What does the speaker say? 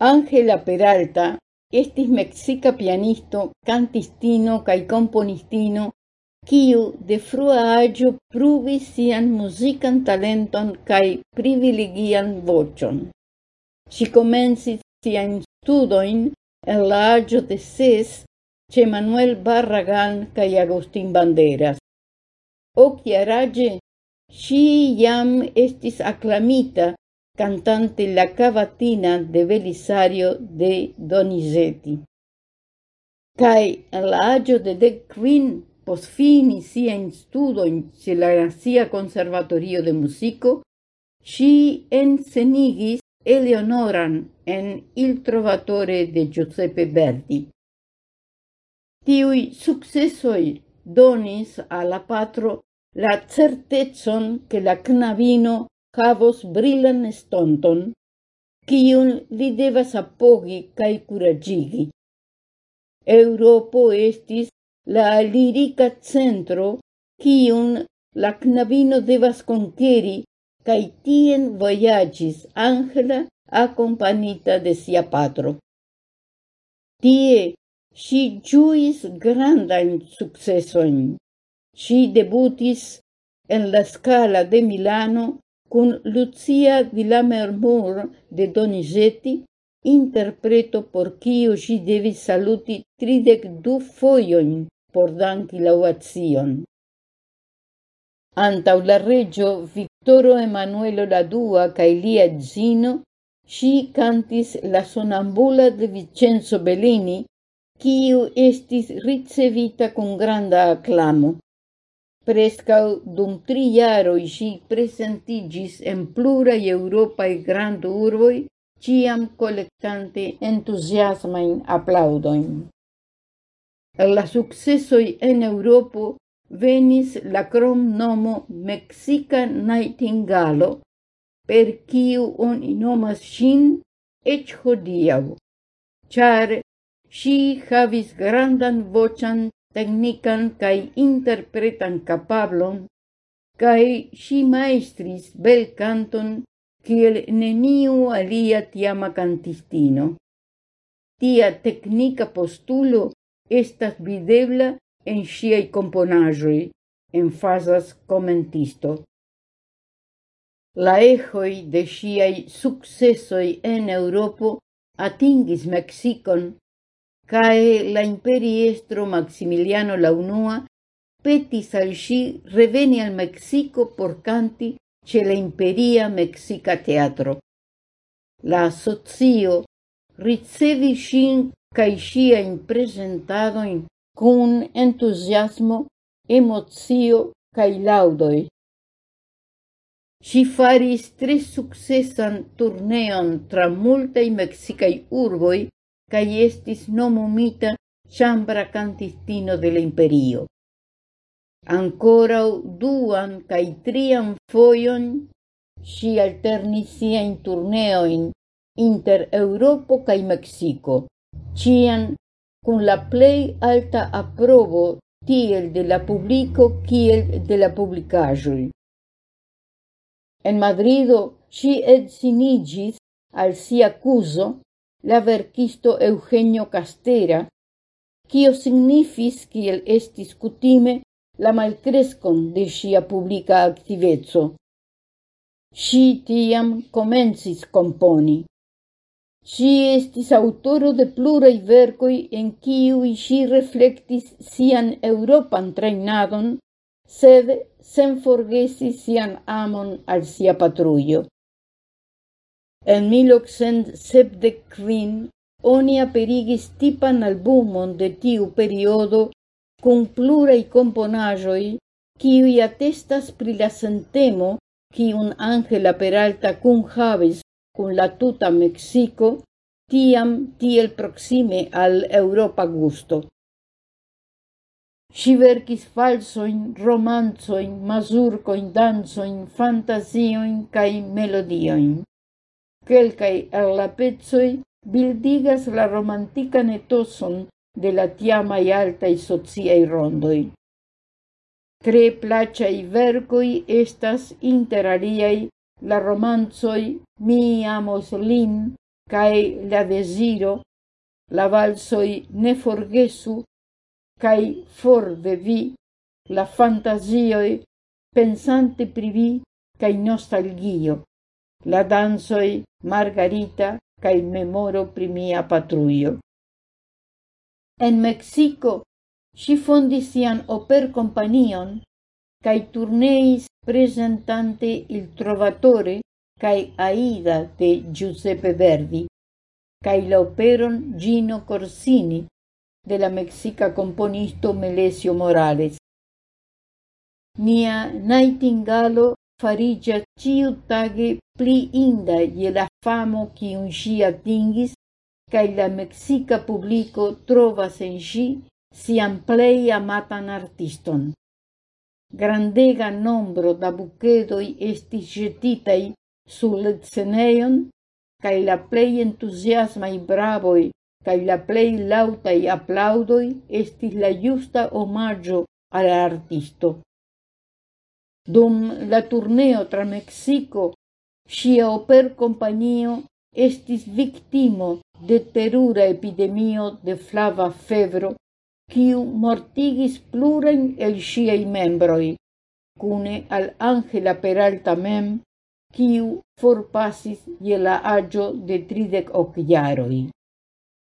Ángela Peralta estis mexica pianisto, cantistino kaj komponistino, kiu de frua aĝo pruvis sian muzikan talenton kaj privilegian voĉon. Ŝi komencis siajn studojn en la aĝo de ses ĉe Manuel Barragán kaj Agustín Banderas. Okjaraĝe ŝi jam estis aklamita cantante la cavatina de Belisario de Donizetti. Cae agio de dec quin posfini sian studoin ce la Nazia Conservatorio de Musico, si ensenigis Eleonoran en Il Trovatore de Giuseppe Verdi. Tiui successoi donis alla patro la certezon che la knabino havos brilan estonton, kiun vi devas apogi kaj kuragigi. Europo estis la lirika centro kiun la knabino devas konkeri kaj tien vojaĝis Angela akompanita de sia patro. Tie ŝi ĝuis grandajn sukcesojn. Ŝi debutis en la Scala de Milano con Lucia di Lammermoor de Donizetti, interpreto por quio si devi saluti tridec du foioin por danki la uazion. Antau la regio Victoro Emanuelo la dua cae lia edzino, si cantis la sonambula de Vincenzo Bellini, kiu estis ricevita con granda acclamo. Prescau dum tri jaroj si presentigis en plurai Europai grand urboi, ciam collectante entusiasmain applaudoin. la successoi en Europo venis la kromnomo Mexica Nightingalo, per kiu on inomas sin ec hodiau, char si havis grandan vocan teknikan cae interpretan capablon, cae si maestris bel canton kiel neniu alia tiama cantistino. Tia teknika postulo estas videbla en ŝiaj componaĵoj, enfazas comentisto. La ejoi de siei successoi en Europo atingis Mexicon cae la imperiestro Maximiliano la unua petis al si reveni al Mexico por canti ce la imperia Mexica teatro. La sozio ricevi sin cae siain presentadoin cun entusiasmo, emozio cae laudoi. Si faris tre successan turneon tra multai mexicai urboi cae estis nomumita chambra cantistino de la imperio. Ancorau duan cae trian foion si alternisia in turneoin inter Europo cae Mexico, cian cun la plei alta aprobo tiel de la publico kiel de la publicajoi. En Madrido si etsinigis al sia cuso la verkisto Eugenio Castera, kio signifis kiel estis kutime la malkreskon de ŝia publika aktiveco. Ŝi tiam komencis komponi. Ŝi estis aŭtoro de pluraj verkoj en kiuj ŝi reflektis sian eŭropan trejnadon, sed sen forgesi sian amon al sia patrujo. En 1875 oni aperigis tipan albumon de tiu periodo cum pluraj componajoi kiuj atestas pri la sentemo un Angela Peralta kunhavis cum la tuta Mexico tiam tiel proxime al Europa gusto. Si verkis falsoin, romanzoin, mazurcoin, danzoin, fantasioin cae melodioin. Quelcae el la pezoi bildigas la romantican etoson de la tiamai altai sociai rondoi. Tre placai vercoi estas interariai la romanzoi Mi amos lin cae la desiro, la valsoi ne forgesu, cae for de vi, la fantasioi pensante privi, cae nostalgio la dancoj Margarita cae memoro primia patruio. En Mexico si fondis sian operkompanion cae turneis presentante Il Trovatore cae Aida de Giuseppe Verdi cae la operon Gino Corsini de la Mexica componisto Melesio Morales. Nia Nightingalo farigia ciu tage pli inda je la famo kiun si atingis cae la Mexica publico trovas en si sian plei amatan artiston. Grandega nombro da bucedoi estis ĵetitaj sur scenejon cae la plei entusiasmai bravoi cae la plei lautai aplaŭdoj estis la justa omaggio al artisto. Dum la turneo tra Mexico, sia oper compagnio estis victimo de terura epidemio de flava febro, quiu mortigis pluren el ŝiaj membroi, cune al Angela Peralta mem, quiu forpasis je la de tridec ok.